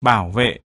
bảo vệ.